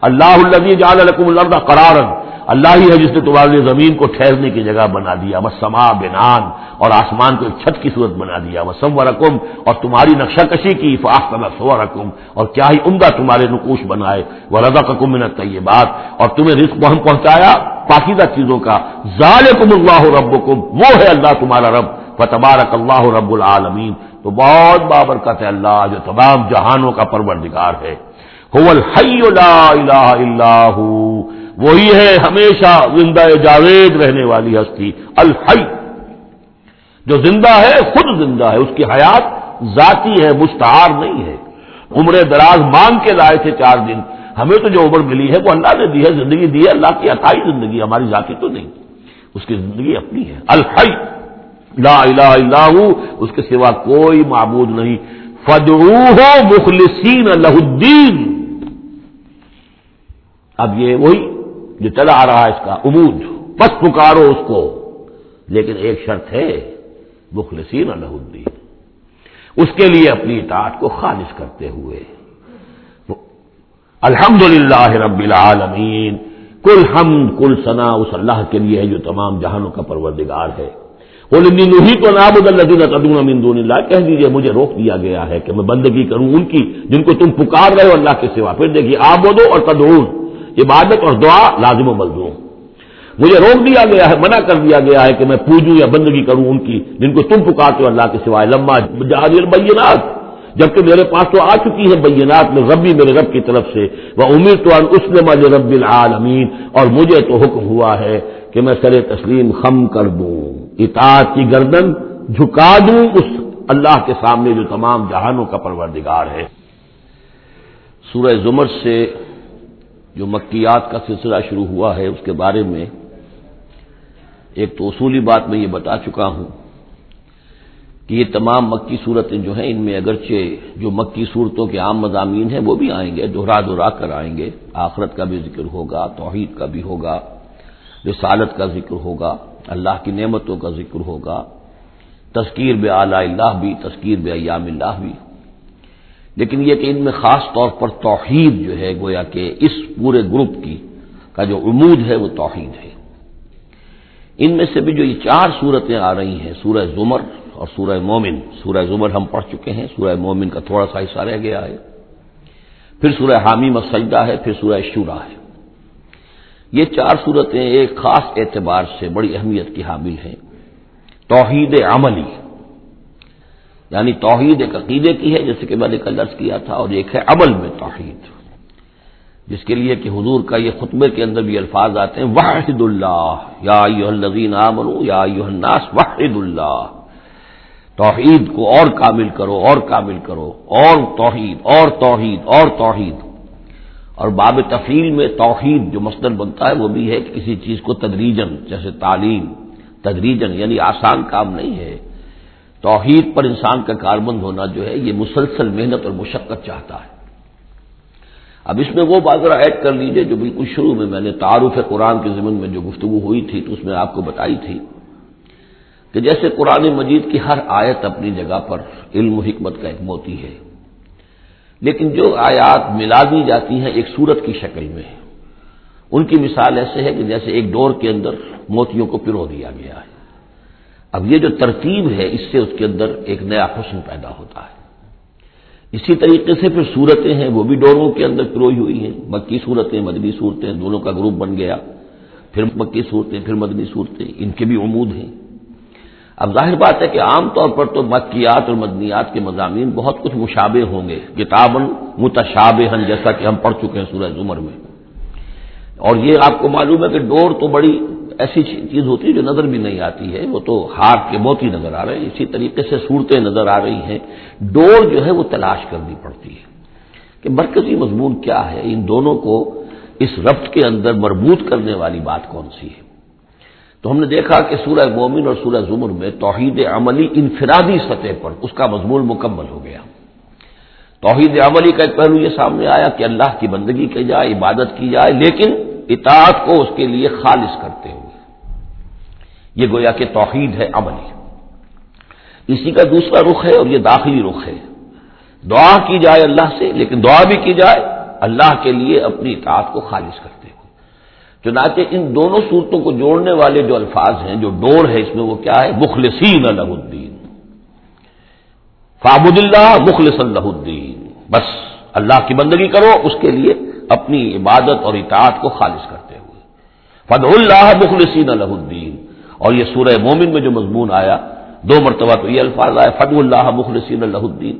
اللہ الدی جال القم الرد قرارن اللہ ہی ہے جس نے تمہارے زمین کو ٹھہرنے کی جگہ بنا دیا۔ وہ سما بنان۔ اور آسمان کو ایک چھت کی صورت بنا دیا۔ وہ سم رقم اور تمہاری نقشہ کشی کی فاخت سو رقم اور کیا ہی عمدہ تمہارے نقوش بنائے۔ وہ رضا کم منت یہ بات اور تمہیں رزق بہم پہنچایا پاکیزہ چیزوں کا۔ ظالم اللہ رب وہ ہے اللہ تمہارا رب۔ فتبارک اللہ رب العالمین۔ تو بہت بابرکت ہے اللہ جو تمام جہانوں کا پروردگار ہے۔ لا الہ الا وہی ہے ہمیشہ زندہ جاوید رہنے والی ہستی، الحی. جو زندہ ہے، خود زندہ ہے، اس کی حیات ذاتی ہے، مستعار نہیں ہے. عمر دراز مانگ کے لائے تھے چار دن. ہمیں تو جو عمر ملی ہے، وہ اللہ نے دی ہے، زندگی دی ہے، اللہ کی عطائی زندگی، ہماری ذاتی تو نہیں. اس کی زندگی اپنی ہے، الحی. لا الہ الا ہو اس کے سوا کوئی معبود نہیں. فدعوہ مخلصین اللہ الدین. اب یہ وہی جو چلا آ رہا ہے اس کا امود بس پکارو اس کو۔ لیکن ایک شرط ہے، مخلصین الہ الدین۔ اس کے لیے اپنی اطاعت کو خالص کرتے ہوئے۔ الحمد للہ رب العالمین۔ کل ہم کل سنا اس اللہ کے لیے ہے جو تمام جہانوں کا پروردگار ہے۔ ہی تو نابود اللہ امین دون اللہ۔ کہہ دیجیے مجھے روک دیا گیا ہے کہ میں بندگی کروں ان کی جن کو تم پکار رہے ہو اللہ کے سوا۔ پھر دیکھیے آپ اور تدعون۔ عبادت اور دعا لازم و ملزوم۔ مجھے روک دیا گیا ہے، منع کر دیا گیا ہے کہ میں پوجوں یا بندگی کروں ان کی، جن کو تم پکارتے ہو اللہ کے سوائے۔ لمبا جہاز بینات جبکہ میرے پاس تو آ چکی ہے بینات میں ربی میرے رب کی طرف سے۔ وہ امیر تو اس نے رب العالمین، اور مجھے تو حکم ہوا ہے کہ میں سر تسلیم خم کر دوں۔ اطاعت کی گردن جھکا دوں اس اللہ کے سامنے جو تمام جہانوں کا پروردگار ہے۔ سورہ زمر سے جو مکیات کا سلسلہ شروع ہوا ہے اس کے بارے میں ایک تو اصولی بات میں یہ بتا چکا ہوں کہ یہ تمام مکی صورتیں جو ہیں ان میں اگرچہ جو مکی صورتوں کے عام مضامین ہیں وہ بھی آئیں گے دوہرا دوہرا کر آئیں گے۔ آخرت کا بھی ذکر ہوگا، توحید کا بھی ہوگا، رسالت کا ذکر ہوگا، اللہ کی نعمتوں کا ذکر ہوگا، تذکیر بے اعلی اللہ بھی، تذکیر بے ایام اللہ بھی۔ لیکن یہ کہ ان میں خاص طور پر توحید جو ہے، گویا کہ اس پورے گروپ کی کا جو عمود ہے، وہ توحید ہے۔ ان میں سے بھی جو یہ چار صورتیں آ رہی ہیں، سورہ زمر اور سورہ مومن۔ سورہ زمر ہم پڑھ چکے ہیں، سورہ مومن کا تھوڑا سا حصہ رہ گیا ہے۔ پھر سورہ حامی مسجدہ ہے، پھر سورہ شورا ہے۔ یہ چار صورتیں ایک خاص اعتبار سے بڑی اہمیت کی حامل ہیں۔ توحید عملی۔ یعنی توحید ایک عقیدے کی ہے، جیسے کہ میں نے کل عرض کیا تھا، اور ایک ہے عمل میں توحید۔ جس کے لیے کہ حضور کا یہ خطبے کے اندر بھی الفاظ آتے ہیں، واحد اللہ یا الذین آمنو یا الناس، واحد اللہ توحید کو اور کامل کرو، اور کامل کرو، اور توحید اور توحید اور توحید۔ اور باب تفیل میں توحید جو مصدر بنتا ہے، وہ بھی ہے کہ کسی چیز کو تدریجن جیسے تعلیم تدریجن یعنی آسان کام نہیں ہے۔ توحید پر انسان کا کاربند ہونا جو ہے، یہ مسلسل محنت اور مشقت چاہتا ہے۔ اب اس میں وہ بات ذرا ایڈ کر لیجیے جو بالکل شروع میں میں نے تعارف قرآن کے ضمن میں جو گفتگو ہوئی تھی تو اس میں آپ کو بتائی تھی کہ جیسے قرآن مجید کی ہر آیت اپنی جگہ پر علم و حکمت کا ایک موتی ہے، لیکن جو آیات ملا دی جاتی ہیں ایک صورت کی شکل میں، ان کی مثال ایسے ہے کہ جیسے ایک ڈور کے اندر موتیوں کو پرو دیا گیا ہے۔ اب یہ جو ترتیب ہے، اس سے اس کے اندر ایک نیا حسن پیدا ہوتا ہے۔ اسی طریقے سے پھر صورتیں ہیں، وہ بھی ڈوروں کے اندر پروئی ہوئی ہیں۔ مکی صورتیں، مدنی صورتیں، دونوں کا گروپ بن گیا۔ پھر مکی صورتیں، پھر مدنی صورتیں، ان کے بھی عمود ہیں۔ اب ظاہر بات ہے کہ عام طور پر تو مکیات اور مدنیات کے مضامین بہت کچھ مشابے ہوں گے۔ کتابن متشابہ جیسا کہ ہم پڑھ چکے ہیں سورہ زمر میں۔ اور یہ آپ کو معلوم ہے کہ ڈور تو بڑی ایسی چیز ہوتی ہے جو نظر بھی نہیں آتی ہے، وہ تو ہاتھ کے موتی نظر آ رہے ہیں، اسی طریقے سے صورتیں نظر آ رہی ہیں۔ ڈور جو ہے وہ تلاش کرنی پڑتی ہے کہ مرکزی مضمون کیا ہے، ان دونوں کو اس ربط کے اندر مربوط کرنے والی بات کون سی ہے؟ تو ہم نے دیکھا کہ سورہ مومن اور سورہ زمر میں توحید عملی انفرادی سطح پر اس کا مضمون مکمل ہو گیا۔ توحید عملی کا ایک پہلو یہ سامنے آیا کہ اللہ کی بندگی کی جائے، عبادت کی جائے، لیکن اطاعت کو اس کے لیے خالص کرتے ہوئے۔ یہ گویا کہ توحید ہے عملی۔ اسی کا دوسرا رخ ہے اور یہ داخلی رخ ہے۔ دعا کی جائے اللہ سے، لیکن دعا بھی کی جائے اللہ کے لیے اپنی اطاعت کو خالص کرتے ہو چنانچہ ان دونوں صورتوں کو جوڑنے والے جو الفاظ ہیں، جو ڈور ہے اس میں، وہ کیا ہے؟ مخلصین الہ الدین۔ فابد اللہ مخلص اللہ الدین۔ بس اللہ کی بندگی کرو، اس کے لیے اپنی عبادت اور اطاعت کو خالص کرتے ہوئے۔ فد اللہ مخلصین الہ الدین اور یہ سورہ مومن میں جو مضمون آیا، دو مرتبہ تو یہ الفاظ آئے فد اللہ مخلصین اللہ الدین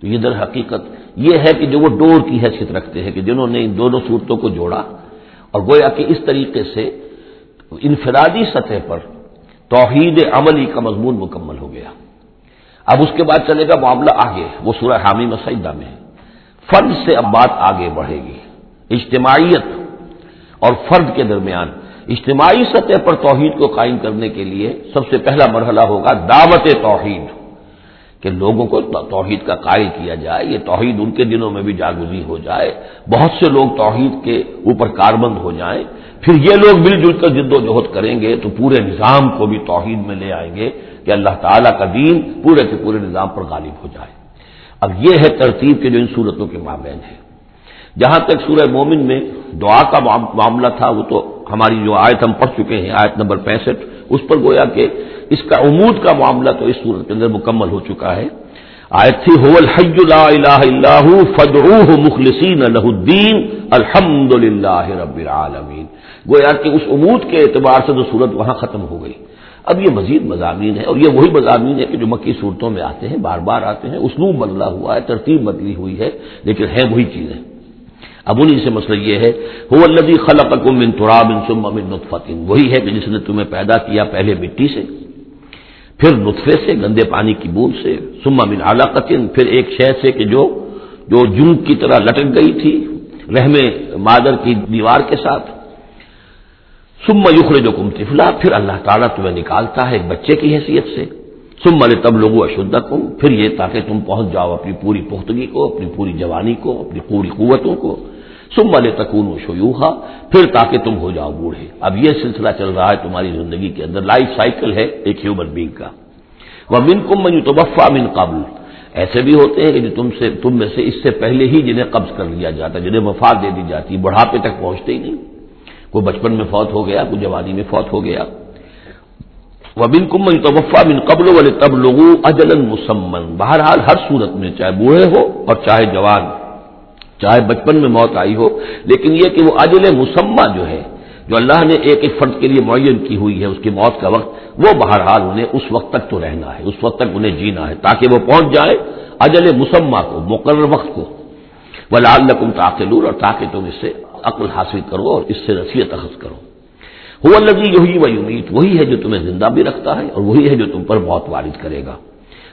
تو یہ در حقیقت یہ ہے کہ جو وہ ڈور کی حیثیت رکھتے ہیں کہ جنہوں نے ان دونوں صورتوں کو جوڑا، اور گویا کہ اس طریقے سے انفرادی سطح پر توحید عملی کا مضمون مکمل ہو گیا۔ اب اس کے بعد چلے گا معاملہ آگے، وہ سورہ حامی مسیدہ میں ہے۔ فرد سے اب بات آگے بڑھے گی۔ اجتماعیت اور فرد کے درمیان۔ اجتماعی سطح پر توحید کو قائم کرنے کے لیے سب سے پہلا مرحلہ ہوگا دعوت توحید، کہ لوگوں کو توحید کا قائل کیا جائے، یہ توحید ان کے دنوں میں بھی جاگزی ہو جائے، بہت سے لوگ توحید کے اوپر کاربند ہو جائیں۔ پھر یہ لوگ مل جل کر جد و جہد کریں گے تو پورے نظام کو بھی توحید میں لے آئیں گے کہ اللہ تعالیٰ کا دین پورے کے پورے نظام پر غالب ہو جائے۔ اب یہ ہے ترتیب کے جو ان صورتوں کے مابین ہے جہاں تک سورہ مومن میں دعا کا معاملہ تھا، وہ تو ہماری جو آیت ہم پڑھ چکے ہیں، آیت نمبر پینسٹھ، اس پر گویا کہ اس کا عمود کا معاملہ تو اس صورت کے اندر مکمل ہو چکا ہے۔ آیت تھی ہو الحج لا الہ اللہ فدعوہ مخلصین الہ الدین الحمد للہ رب العالمین. گویا کہ اس عمود کے اعتبار سے تو صورت وہاں ختم ہو گئی۔ اب یہ مزید مضامین ہے اور یہ وہی مضامین ہے کہ جو مکی صورتوں میں آتے ہیں، بار بار آتے ہیں، اسلوب بدلا ہوا ہے، ترتیب بدلی ہوئی ہے، لیکن ہے وہی چیزیں۔ اب انہیں سے مسئلہ یہ ہے وہ الدی خلق من تراب ان سم امن وہی ہے کہ جس نے تمہیں پیدا کیا پہلے مٹی سے، پھر نطفے سے، گندے پانی کی بوند سے سم امن علاقن پھر ایک شہ سے کہ جو جو جنگ کی طرح لٹک گئی تھی رحم مادر کی دیوار کے ساتھ۔ سم یخر جو کم تفلا پھر اللہ تعالیٰ تمہیں نکالتا ہے ایک بچے کی حیثیت سے۔ سم تب لوگو اشد پھر یہ تاکہ تم پہنچ جاؤ اپنی پوری پختگی کو، اپنی پوری جوانی کو، اپنی پوری قوتوں کو۔ سم والے تکون و شیوخا، پھر تاکہ تم ہو جاؤ بوڑھے۔ اب یہ سلسلہ چل رہا ہے تمہاری زندگی کے اندر۔ لائف سائیکل ہے ایک ہیومن بینگ کا۔ وہ من کم من توفا من قبل۔ ایسے بھی ہوتے ہیں کہ جو تم سے تم میں سے اس سے پہلے ہی جنہیں قبض کر لیا جاتا جنہیں وفات دے دی جاتی بڑھاپے تک پہنچتے ہی نہیں۔ کوئی بچپن میں فوت ہو گیا، کوئی جوانی میں فوت ہو گیا۔ وہ بن کم من توفا من قبل والے تب لوگوں اجلن مسمن بہرحال ہر صورت میں چاہے بوڑھے ہو اور چاہے جوان۔ چاہے بچپن میں موت آئی ہو، لیکن یہ کہ وہ اجل مسمہ جو ہے، جو اللہ نے ایک ایک فرد کے لیے معین کی ہوئی ہے، اس کی موت کا وقت، وہ بہرحال انہیں اس وقت تک تو رہنا ہے، اس وقت تک انہیں جینا ہے، تاکہ وہ پہنچ جائے اجل مسمہ کو، مقرر وقت کو۔ وہ لال نقم تاخلور اور تاکہ تم اس سے عقل حاصل کرو اور اس سے رسیت اخذ کرو۔ وہ لگی یہی وہ امید وہی ہے جو تمہیں زندہ بھی رکھتا ہے اور وہی ہے جو تم پر موت وارد کرے گا۔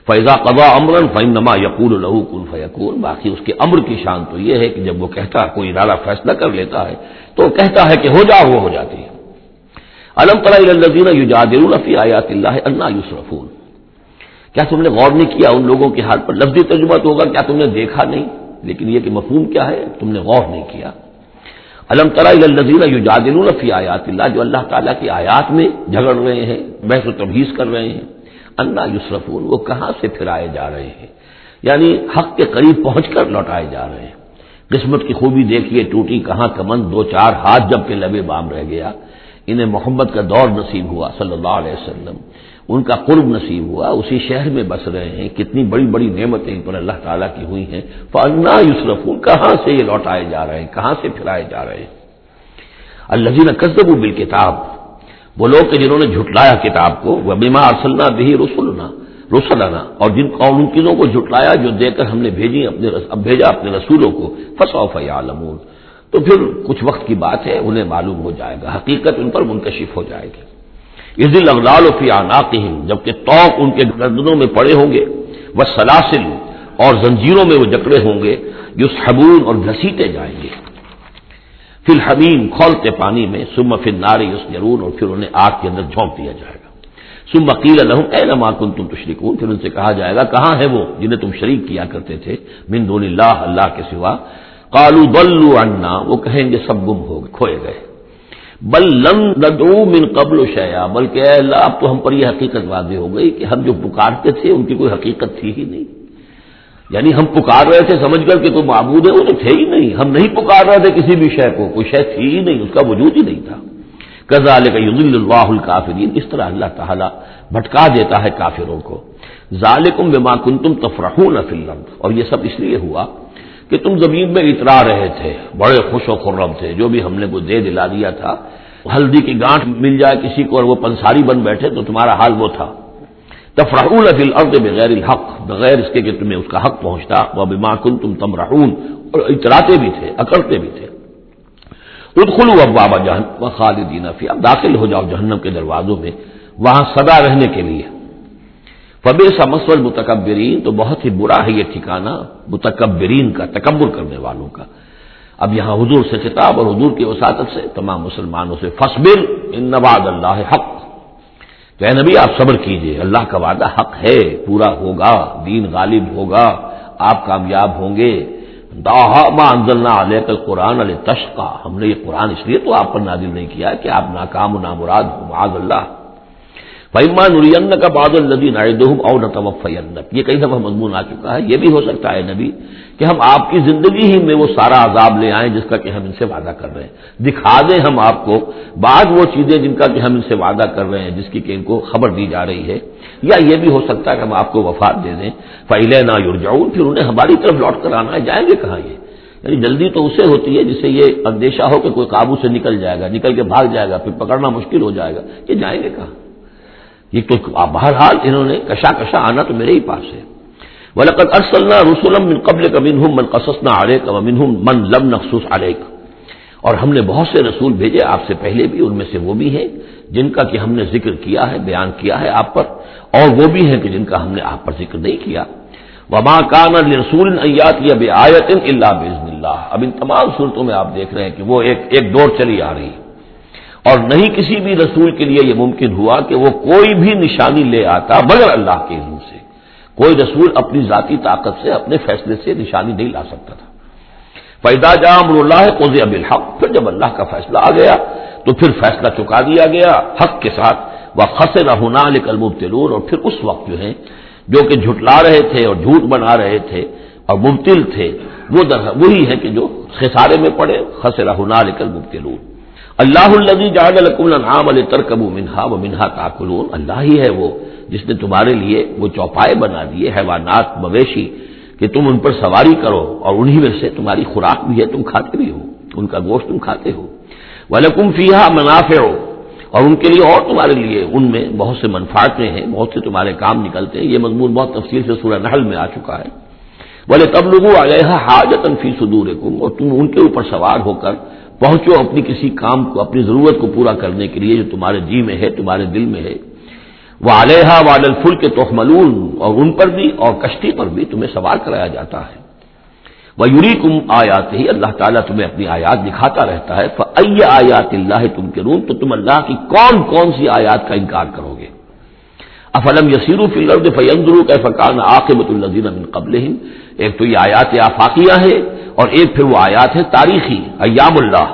فیضا قبا امرن فن نما یقول لہو کن فیقول باقی اس کے امر کی شان تو یہ ہے کہ جب وہ کہتا ہے کوئی ادارہ فیصلہ کر لیتا ہے تو کہتا ہے کہ ہو جا، وہ ہو جاتی ہے۔ علم الزین یو آیات اللہ اللہ یوسرفون کیا تم نے غور نہیں کیا ان لوگوں کے ہاتھ پر؟ لفظی ترجمہ تو ہوگا، کیا تم نے دیکھا نہیں؟ لیکن یہ کہ مفہوم کیا ہے، تم نے غور نہیں کیا۔ علم الزین یو آیات اللہ جو اللہ تعالیٰ کی آیات میں جھگڑ رہے ہیں، بحث و تبھیز کر رہے ہیں۔ اللہ یوسرفون وہ کہاں سے پھرائے جا رہے ہیں؟ یعنی حق کے قریب پہنچ کر لوٹائے جا رہے ہیں۔ قسمت کی خوبی دیکھیے، ٹوٹی کہاں کمن، دو چار ہاتھ جب کے لبے بام رہ گیا۔ انہیں محمد کا دور نصیب ہوا، صلی اللہ علیہ وسلم۔ ان کا قرب نصیب ہوا، اسی شہر میں بس رہے ہیں۔ کتنی بڑی بڑی نعمتیں ان پر اللہ تعالیٰ کی ہوئی ہیں۔ فنا یوسرفون کہاں سے یہ لوٹائے جا رہے ہیں؟ کہاں سے پھرائے جا رہے ہیں؟ اللہ جی نے کسب بال کتاب وہ لوگ کہ جنہوں نے جھٹلایا کتاب کو، وہ بیما ارسلنا بھی رسولنا رسلانا، اور جن ان چیزوں کو جھٹلایا جو دے کر ہم نے بھیجی، اپنے اب بھیجا اپنے رسولوں کو فصوف عالمون تو پھر کچھ وقت کی بات ہے، انہیں معلوم ہو جائے گا، حقیقت ان پر منکشف ہو جائے گی۔ اس دن اغلال فی آناقہم جبکہ توق ان کے گردنوں میں پڑے ہوں گے وہ سلاسل اور زنجیروں میں وہ جکڑے ہوں گے جو صبون اور گھسیٹے جائیں گے۔ فی الحمیم کھولتے پانی میں سم فل نارے اس جرون اور پھر انہیں آگ کے اندر جھونک دیا جائے گا۔ سم عقیل الحم اے نما کن تم تشریکون پھر ان سے کہا جائے گا، کہاں ہے وہ جنہیں تم شریک کیا کرتے تھے؟ من دون اللہ اللہ کے سوا۔ کالو بلو انا وہ کہیں گے، سب گم ہو گئے، کھوئے گئے۔ بل لم ندعو من قبل و شیا بلکہ اے اللہ، اب تو ہم پر یہ حقیقت واضح ہو گئی کہ ہم جو پکارتے تھے، ان کی کوئی حقیقت تھی ہی نہیں۔ یعنی ہم پکار رہے تھے سمجھ کر کہ تو معبود ہے وہ تو تھے ہی نہیں۔ ہم نہیں پکار رہے تھے کسی بھی شے کو، کوئی شے تھی ہی نہیں، اس کا وجود ہی نہیں تھا۔ کزال کا یوز اللہ الکافرین، اس طرح اللہ تعالیٰ بھٹکا دیتا ہے کافروں کو۔ ظالکم بما کنتم تفرحون فی الارض۔ اور یہ سب اس لیے ہوا کہ تم زمین میں اترا رہے تھے، بڑے خوش و خرم تھے۔ جو بھی ہم نے کو دے دلا دیا تھا، ہلدی کی گانٹ مل جائے کسی کو اور وہ پنساری بن بیٹھے تو تمہارا حال وہ تھا۔ تفرحون فی الارض بغیر الحق بغیر اس کے کہ تمہیں اس کا حق پہنچتا وہ بما کنتم تمرحون، اور اتراتے بھی تھے، اکڑتے بھی تھے۔ ادخلوا ابواب جہنم خالدین فی اب داخل ہو جاؤ جہنم کے دروازوں میں، وہاں سدا رہنے کے لیے۔ فبے سمسول متکبرین تو بہت ہی برا ہے یہ ٹھکانا متکبرین کا، تکبر کرنے والوں کا۔ اب یہاں حضور سے خطاب اور حضور کی وساطت سے تمام مسلمانوں سے فصبر ان نواز اللہ حق۔ کہ نبی، آپ صبر کیجیے، اللہ کا وعدہ حق ہے، پورا ہوگا، دین غالب ہوگا، آپ کامیاب ہوں گے۔ ما انزلنا علیہ کل قرآن علیہ تشقا ہم نے یہ قرآن اس لیے تو آپ پر نازل نہیں کیا کہ آپ ناکام و نامراد ہو، معاذ اللہ۔ فیما نرین کا باد الدین اور نتوفینک یہ کئی دفعہ مضمون آ چکا ہے یہ بھی ہو سکتا ہے نبی کہ ہم آپ کی زندگی ہی میں وہ سارا عذاب لے آئیں جس کا کہ ہم ان سے وعدہ کر رہے ہیں۔ دکھا دیں ہم آپ کو بعض وہ چیزیں جن کا کہ ہم ان سے وعدہ کر رہے ہیں جس کی کہ ان کو خبر دی جا رہی ہے۔ یا یہ بھی ہو سکتا ہے کہ ہم آپ کو وفات دے دیں۔ پہلے نہ یور پھر انہیں ہماری طرف لوٹ کر آنا ہے۔ جائیں گے کہاں یہ؟ یعنی جلدی تو اسے ہوتی ہے جسے یہ اندیشہ ہو کہ کوئی قابو سے نکل جائے گا، نکل کے بھاگ جائے گا، پھر پکڑنا مشکل ہو جائے گا۔ یہ جائیں گے کہاں؟ یہ تو بہرحال انہوں نے کشا کشا آنا تو میرے ہی پاس ہے۔ ولقد ارسلنا رسولم من قبل کا منہم من قصصنا علیک و منہم من لم نخصوص علیک اور ہم نے بہت سے رسول بھیجے، آپ سے پہلے بھی، ان میں سے وہ بھی ہیں جن کا کہ ہم نے ذکر کیا ہے، بیان کیا ہے آپ پر، اور وہ بھی ہیں کہ جن کا ہم نے آپ پر ذکر نہیں کیا۔ وما کان رسول ایات یا بے آیت اللہ بزن اللہ اب ان تمام صورتوں میں آپ دیکھ رہے ہیں کہ وہ ایک ایک دور چلی آ رہی ہے۔ اور نہیں کسی بھی رسول کے لیے یہ ممکن ہوا کہ وہ کوئی بھی نشانی لے آتا مگر اللہ کے علم سے۔ کوئی رسول اپنی ذاتی طاقت سے، اپنے فیصلے سے نشانی نہیں لا سکتا تھا۔ پیدا جام اللہ قوض اب الحق پھر جب اللہ کا فیصلہ آ گیا تو پھر فیصلہ چکا دیا گیا حق کے ساتھ۔ وہ خس رہنا لکل مبتلون اور پھر اس وقت جو ہے، جو کہ جھٹلا رہے تھے اور جھوٹ بنا رہے تھے اور مبتل تھے، وہ وہی ہے کہ جو خسارے میں پڑے۔ خس رہنا لکل مبتلون اللہ الزی جاگ النعام علیہ ترکب منہا و منہا تاکلون۔ اللہ ہی ہے وہ جس نے تمہارے لیے وہ چوپائے بنا دیے، حیوانات، مویشی، کہ تم ان پر سواری کرو اور انہی میں سے تمہاری خوراک بھی ہے، تم کھاتے بھی ہو، ان کا گوشت تم کھاتے ہو۔ ولکم فیحا منافع۔ ہو اور ان کے لیے اور تمہارے لیے، ان میں بہت سے منفاطیں ہیں، بہت سے تمہارے کام نکلتے ہیں۔ یہ مضمون بہت تفصیل سے سورہ نحل میں آ چکا ہے۔ بولے تب لوگوں آ گئے حاجت فی صدور اور تم ان کے اوپر سوار ہو کر پہنچو اپنی کسی کام کو، اپنی ضرورت کو پورا کرنے کے لیے جو تمہارے جی میں ہے، تمہارے دل میں ہے۔ وہ علیہ وال الفل کے توخملون اور ان پر بھی اور کشتی پر بھی تمہیں سوار کرایا جاتا ہے۔ وہ یوری کم آیات ہی اللہ تعالیٰ تمہیں اپنی آیات دکھاتا رہتا ہے۔ آیات اللہ تم کے روم تو تم اللہ کی کون کون سی آیات کا انکار کرو گے؟ افلم یسیر فلرد فیندرو کا فقان عاقبۃ النظین قبل ایک تو یہ آیات آفاقیہ ہے اور ایک پھر وہ آیات ہے تاریخی، ایام اللہ۔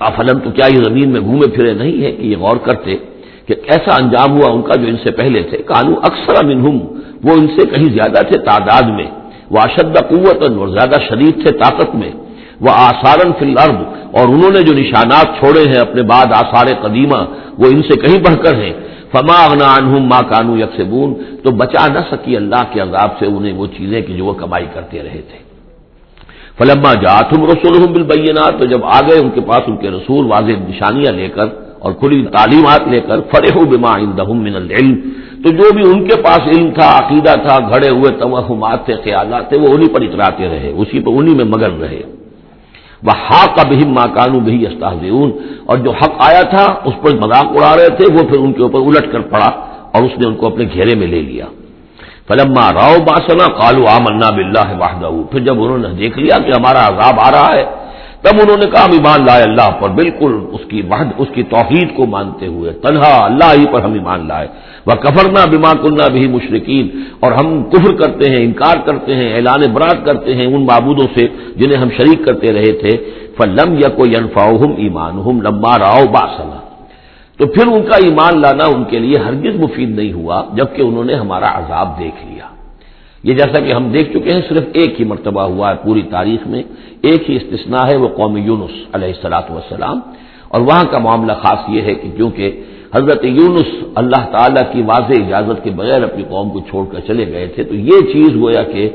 افلم تو کیا یہ زمین میں گھومے پھرے نہیں ہے کہ یہ غور کرتے کہ ایسا انجام ہوا ان کا جو ان سے پہلے تھے۔ کانو اکثر منہم، وہ ان سے کہیں زیادہ تھے تعداد میں۔ وہ اشد قوت اور زیادہ شدید تھے طاقت میں۔ وہ آثارن فی الارض، اور انہوں نے جو نشانات چھوڑے ہیں اپنے بعد آثار قدیمہ، وہ ان سے کہیں بڑھ کر ہیں۔ فما اغنا عنہم ما کانو یکسبون، تو بچا نہ سکی اللہ کے عذاب سے انہیں وہ چیزیں کہ جو وہ کمائی کرتے رہے تھے۔ فلما جاتم رسول بالبینات تو جب آ گئے ان کے پاس ان کے رسول واضح نشانیاں لے کر اور کھلی تعلیمات لے کر فرح بما عندهم من العلم۔ تو جو بھی ان کے پاس علم تھا، عقیدہ تھا، گھڑے ہوئے توہمات تھے، خیالات تھے، وہ انہیں پر اتراتے رہے، اسی پر انہیں میں مگن رہے۔ وہ حق کا بہم ماں کانو بہی استاذون اور جو حق آیا تھا، اس پر مذاق اڑا رہے تھے، وہ پھر ان کے اوپر الٹ کر پڑا اور اس نے ان کو اپنے گھیرے میں لے لیا۔ فلما راؤ باسنا کالو آمنا بلّہ واہدہ پھر جب انہوں نے دیکھ لیا کہ ہمارا عذاب آ رہا ہے، تب انہوں نے کہا، ہم ایمان لائے اللہ پر، بالکل اس کی وحد، اس کی توحید کو مانتے ہوئے، تنہا اللہ ہی پر ہم ایمان لائے۔ وہ کفرنا بیما کنہ بھی مشرقین اور ہم کفر کرتے ہیں، انکار کرتے ہیں، اعلان برات کرتے ہیں ان معبودوں سے جنہیں ہم شریک کرتے رہے تھے۔ فلم یا کو ینفاؤ ایمان ہم لمبا راؤ باسنا۔ تو پھر ان کا ایمان لانا ان کے لیے ہرگز مفید نہیں ہوا، جبکہ انہوں نے ہمارا عذاب دیکھ لیا۔ یہ جیسا کہ ہم دیکھ چکے ہیں، صرف ایک ہی مرتبہ ہوا ہے پوری تاریخ میں۔ ایک ہی استثناء ہے، وہ قوم یونس علیہ السلاۃ والسلام۔ اور وہاں کا معاملہ خاص یہ ہے کہ کیونکہ حضرت یونس اللہ تعالیٰ کی واضح اجازت کے بغیر اپنی قوم کو چھوڑ کر چلے گئے تھے، تو یہ چیز گویا کہ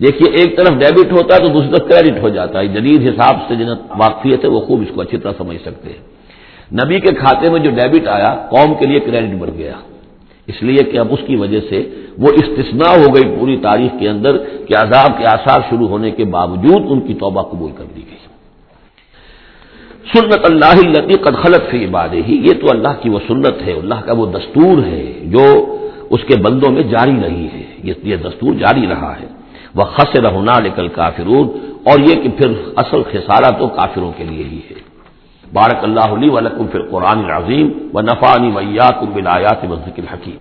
دیکھیے، ایک طرف ڈیبٹ ہوتا ہے تو دوسری طرف کریڈٹ ہو جاتا۔ ہے جدید حساب سے جنہیں واقفیت ہے، وہ خوب اس کو اچھی طرح سمجھ سکتے ہیں۔ نبی کے کھاتے میں جو ڈیبٹ آیا، قوم کے لیے کریڈٹ بن گیا۔ اس لیے کہ اب اس کی وجہ سے وہ استثناء ہو گئی پوری تاریخ کے اندر کہ عذاب کے آثار شروع ہونے کے باوجود ان کی توبہ قبول کر دی گئی۔ سنت اللہ قد خلط سے عباد ہی یہ تو اللہ کی وہ سنت ہے، اللہ کا وہ دستور ہے جو اس کے بندوں میں جاری رہی ہے۔ یہ دستور جاری رہا ہے۔ وہ خس رہنا نکل کافرون اور یہ کہ پھر اصل خسارہ تو کافروں کے لیے ہی ہے۔ بارک اللہ علی ولکم فی القرآن عظیم و نفانی ویا کم بلایات ذکر حکیم